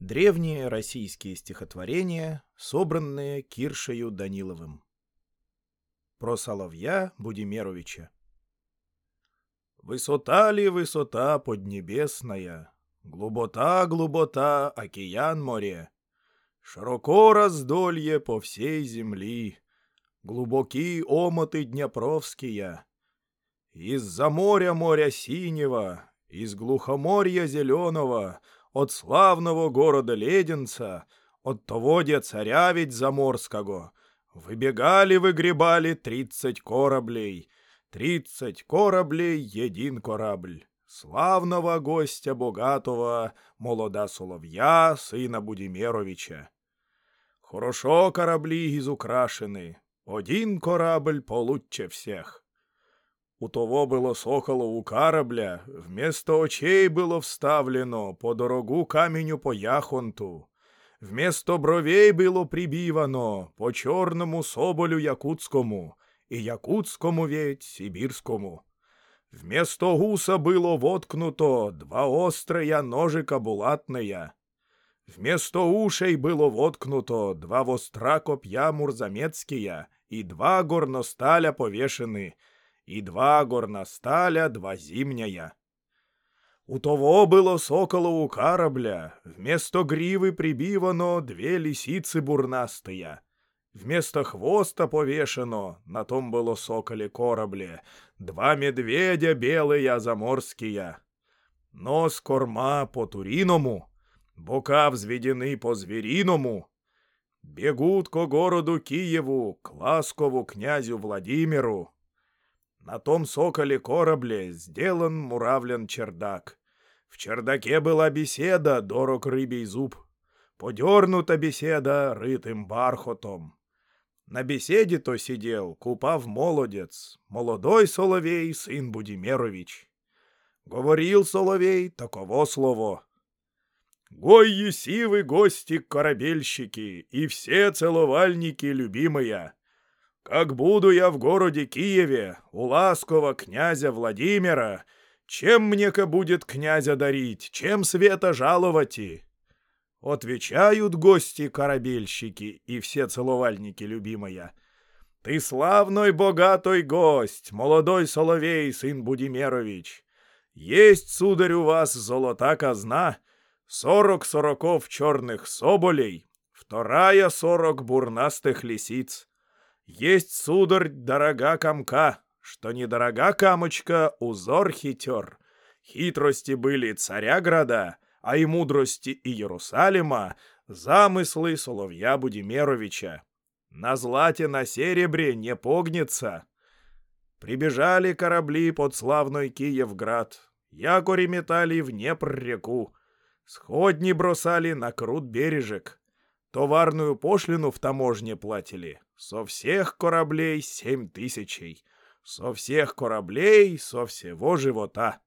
Древние российские стихотворения, собранные Киршею Даниловым. Про Соловья Будимеровича. Высота ли высота поднебесная, Глубота, глубота, океан море, Широко раздолье по всей земли, Глубокие омоты днепровские. Из-за моря моря синего, Из глухоморья зеленого — от славного города Леденца, от того де царя ведь заморского, выбегали-выгребали тридцать кораблей, тридцать кораблей един корабль. Славного гостя богатого, молода Соловья, сына Будимеровича. Хорошо корабли изукрашены, один корабль получше всех. У того было соколову карабля, вместо очей было вставлено по дорогу каменю по яхонту. Вместо бровей было прибивано по чорному соболю якутскому и якутскому ведь сибирскому. Вместо гуса было воткнуто два острые ножика булатные. Вместо ушей было воткнуто два востра копья мурзамецкие и два горносталя повешены — и два горносталя, два зимняя. У того было соколову карабля, вместо гривы прибивано две лисицы бурнастые. Вместо хвоста повешено, на том было соколе корабле, два медведя белые заморские. Нос корма по-туриному, бока взведены по-звериному. Бегут ко городу Киеву, к ласкову князю Владимиру, на том соколе корабле сделан муравлен чердак. В чердаке была беседа, дорог рыбий зуб. Подернута беседа рытым бархотом. На беседе то сидел Купав молодец, молодой Соловей, сын Будимерович. Говорил Соловей таково слово. «Гой есивы гости-корабельщики и все целовальники любимые!» Как буду я в городе Киеве, у ласкового князя Владимира, чем мне-ка будет князя дарить, чем света жаловать и? Отвечают гости-корабельщики и все целовальники любимая. Ты славный богатый гость, молодой Соловей, сын Будимерович. Есть, сударь, у вас золота казна, сорок сороков черных соболей, вторая сорок бурнастых лисиц. Есть, сударь, дорога комка, что недорога камочка, узор хитер. Хитрости были царя града, а и мудрости и Иерусалима замыслы Соловья Будимеровича. На злате, на серебре не погнется. Прибежали корабли под славной Киевград, якори метали в Днепр-реку, сходни бросали на крут бережек, товарную пошлину в таможне платили. Со всех кораблей семь тысячей. Со всех кораблей, со всего живота.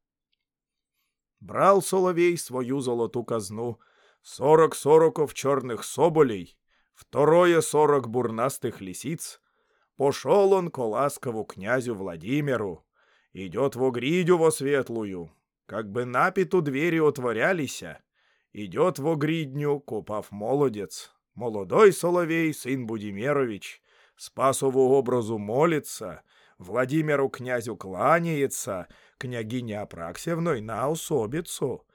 Брал Соловей свою золоту казну. Сорок сороков черных соболей, второе сорок бурнастых лисиц. Пошел он к ласкову князю Владимиру. Идет в огридю во светлую. Как бы напиту двери отворялися. Идет в огридню, купав молодец. Молодой Соловей, сын Будимерович, Спасову образу молится, Владимиру князю кланяется, княгине Апраксевной на особицу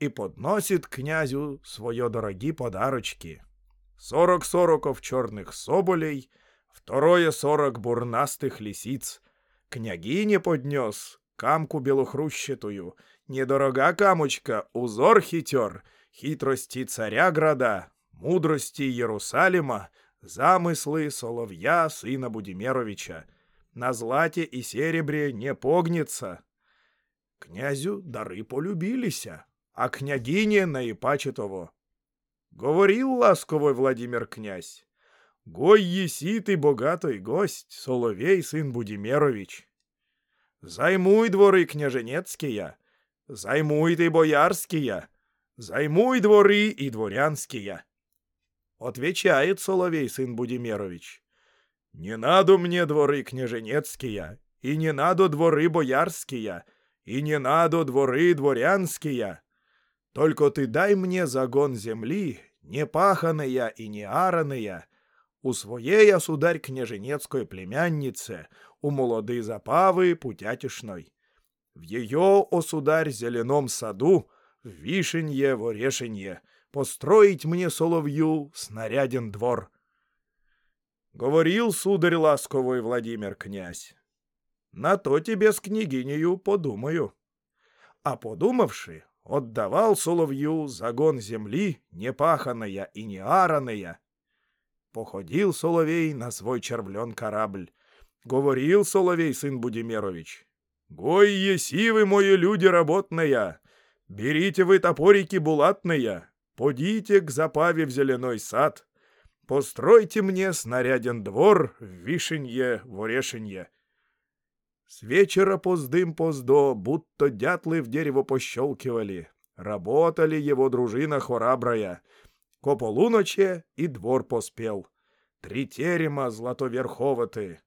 и подносит князю свое дорогие подарочки. Сорок сороков черных соболей, второе сорок бурнастых лисиц. Княгине поднес камку белохрущетую, недорога камочка, узор хитер, хитрости царя града, мудрости Иерусалима, замыслы Соловья, сына Будимеровича. На злате и серебре не погнется. Князю дары полюбилися, а княгине наипаче того. Говорил ласковый Владимир князь. Гой еси ты богатый гость, Соловей, сын Будимерович. Займуй дворы княженецкие, займуй ты боярские, займуй дворы и дворянские. Отвечает Соловей, сын Будимерович. «Не надо мне дворы княженецкие, и не надо дворы боярские, и не надо дворы дворянские. Только ты дай мне загон земли, не паханая и не араная, у своей, сударь, княженецкой племяннице, у молоды запавы путятишной. В ее, о сударь, зеленом саду, в вишенье, в орешенье, построить мне соловью снаряден двор. Говорил, сударь ласковый Владимир князь. На то тебе с княгинею подумаю. А подумавши, отдавал соловью загон земли, не паханая и не араная. Походил Соловей на свой червлен корабль. Говорил Соловей, сын Будимирович. «Гой еси вы, мои люди работные! Берите вы топорики булатные, подите к запаве в зеленой сад, постройте мне снаряден двор в вишенье, в орешенье». С вечера поздым-поздо, будто дятлы в дерево пощелкивали. Работали его дружина хворабрая. Ко полуночи и двор поспел. Три терема златоверховаты.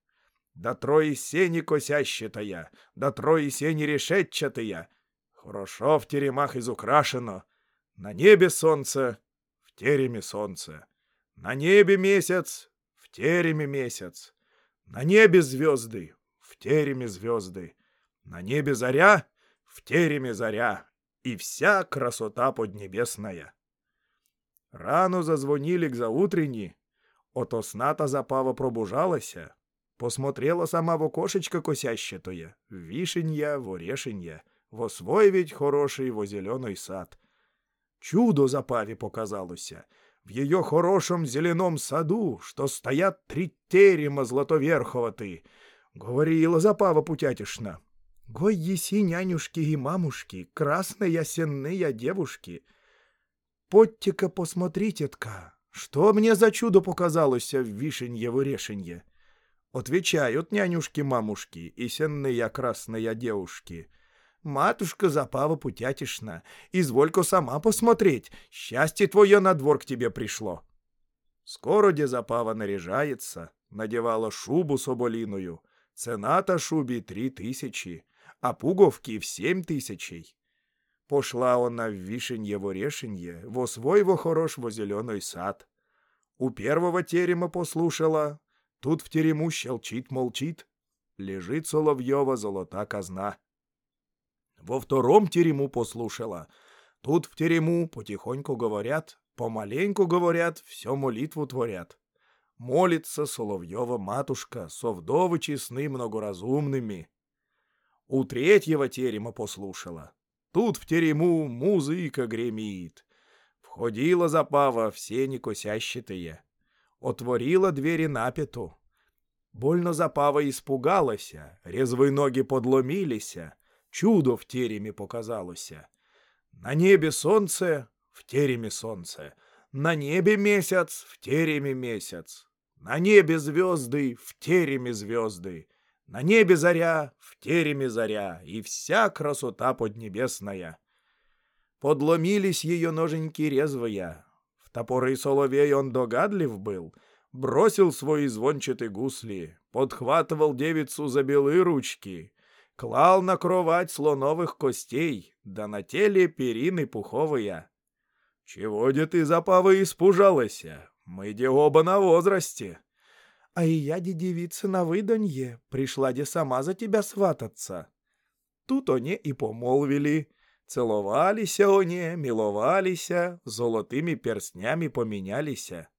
Да трое сени косящатая, да трое сени решетчатая. Хорошо в теремах изукрашено. На небе солнце, в тереме солнце. На небе месяц, в тереме месяц. На небе звезды, в тереме звезды, на небе заря, в тереме заря, и вся красота поднебесная. Рано зазвонили к заутренні, ото сната запава пробужалася, посмотрела сама в окошечко косящетоє, вишенья, в орешенья, во свой ведь хороший во зеленый сад. Чудо запаве показалося — в ее хорошем зеленом саду, что стоят три терема златоверховаты, Говорила Запава Путятишна. Гой еси, нянюшки и мамушки, красные осенные девушки. Подте-ка посмотрите-тка, что мне за чудо показалось в вишенье-вырешенье. Отвечают нянюшки-мамушки и сенные красные девушки. Матушка Запава Путятишна, изволь-ка сама посмотреть, счастье твое на двор к тебе пришло. Скоро де Запава наряжается, надевала шубу соболиную — Цена та шубі три тысячи, а пуговки в семь тысячей. Пошла она в вишенье-ворешенье, во свой во хорош во зеленый сад. У первого терема послушала, тут в терему щелчит-молчит, лежит Соловьева золота казна. Во втором терему послушала, тут в терему потихоньку говорят, помаленьку говорят, все молитву творят молится Соловьева матушка, со вдовы честны многоразумными. У третьего терема послушала. Тут в терему музыка гремит. Входила запава все некосящитые. Отворила двери напету. Больно запава испугалася, резвые ноги подломилися, чудо в тереме показалося. На небе солнце, в тереме солнце, на небе месяц, в тереме месяц. На небе звезды, в тереме звезды. На небе заря, в тереме заря, и вся красота поднебесная. Подломились ее ноженьки резвая. В топоры соловей он догадлив был, бросил свои звончатые гусли, подхватывал девицу за белые ручки, клал на кровать слоновых костей, да на теле перины пуховые. «Чего де ты, запава, испужалася? Мы де оба на возрасте». «А и я, де девица на выданье, пришла де сама за тебя свататься». Тут они и помолвили. Целовалися они, миловалися, золотыми перстнями поменялися.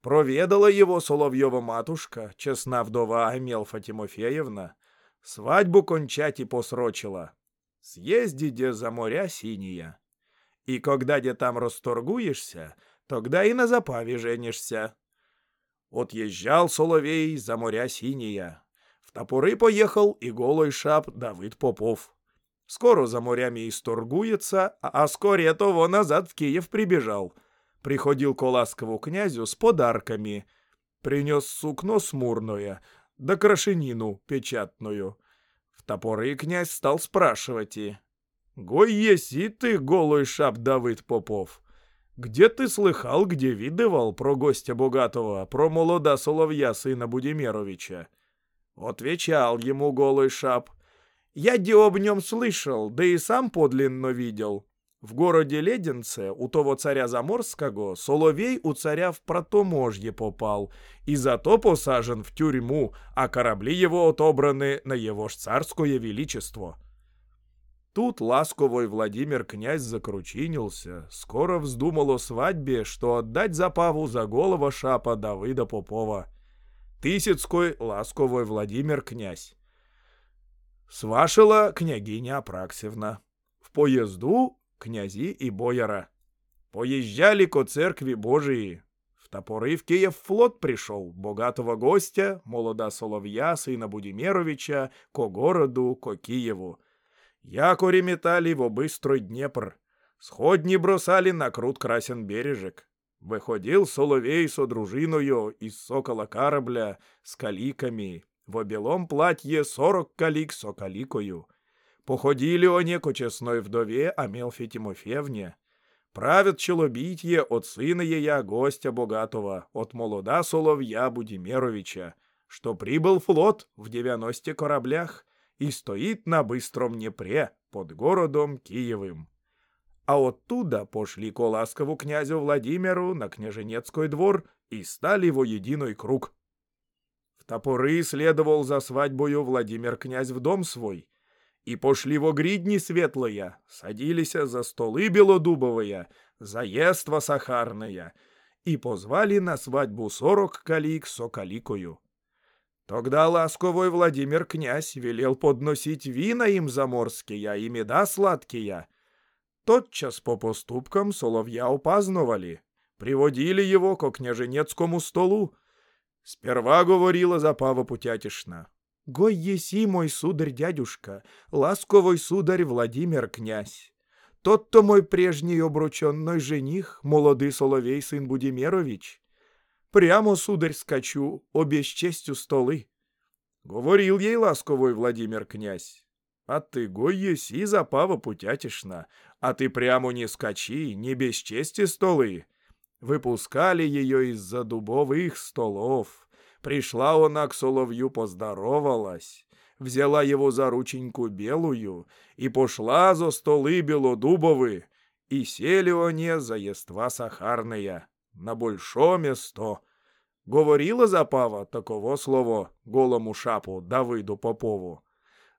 Проведала его Соловьева матушка, честна вдова Амелфа Тимофеевна. Свадьбу кончать и посрочила. Съезди де за моря синия. И когда где там расторгуешься, тогда и на запаве женишься. Отъезжал Соловей за моря синия. В топоры поехал и голый шап Давыд Попов. Скоро за морями исторгуется, а скоре того назад в Киев прибежал. Приходил к ласкову князю с подарками. Принес сукно смурное, да крашенину печатную. В топоры князь стал спрашивать и... Гой еси ты, голый шап Давид Попов. Где ты слыхал, где видывал про гостя богатого, про молода соловья сына Будимировича? Отвечал ему голый шап. Я де об нем слышал, да и сам подлинно видел. В городе Леденце у того царя Заморского Соловей у царя в протоможье попал, и зато посажен в тюрьму, а корабли его отобраны на его ж царское величество. Тут ласковой Владимир князь закручинился, скоро вздумал о свадьбе, что отдать запаву за голова шапа Давыда Попова. Тысяцкой ласковой Владимир князь. Свашила княгиня Апраксевна. В поезду князи и бояра. Поезжали ко церкви Божией. В топоры в Киев флот пришел, богатого гостя, молода Соловья, сына Будимировича, ко городу, ко Киеву. Якори метали в обыстрой Днепр. Сходни бросали на крут красен бережек. Выходил Соловей со дружиною из сокола корабля с каликами, в белом платье сорок калик со каликою. Походили они ко честной вдове Амелфе Тимофеевне. Правят челобитье от сына ея гостя богатого, от молода Соловья Будимировича, что прибыл флот в девяносте кораблях и стоит на быстром Днепре под городом Киевым. А оттуда пошли ко ласкову князю Владимиру на княженецкий двор и стали во единый круг. В топоры следовал за свадьбою Владимир князь в дом свой, и пошли во гридни светлые, садились за столы белодубовые, за ества сахарные, и позвали на свадьбу сорок калик со каликою. Тогда ласковой Владимир князь велел подносить вина им заморские и меда сладкие. Тотчас по поступкам соловья упаздновали, приводили его ко княженецкому столу. Сперва говорила Запава Путятишна. Гой еси мой сударь-дядюшка, ласковый сударь Владимир князь. Тот-то мой прежний обрученный жених, молодый Соловей сын Будимирович. Прямо, сударь, скачу, обе с честью столы. Говорил ей ласковый Владимир князь. А ты гой еси, запава путятишна, а ты прямо не скачи, не без чести столы. Выпускали ее из-за дубовых столов, Пришла она к Соловью, поздоровалась, взяла его за рученьку белую и пошла за столы белодубовы, и сели они за ества сахарные, на большое место. Говорила Запава таково слово голому шапу Давыду Попову.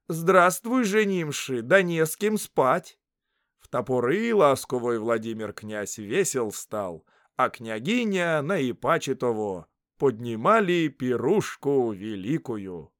«Здравствуй, женимши, да не с кем спать!» В топоры ласковой Владимир князь весел стал, а княгиня наипаче того поднимали пирушку великую.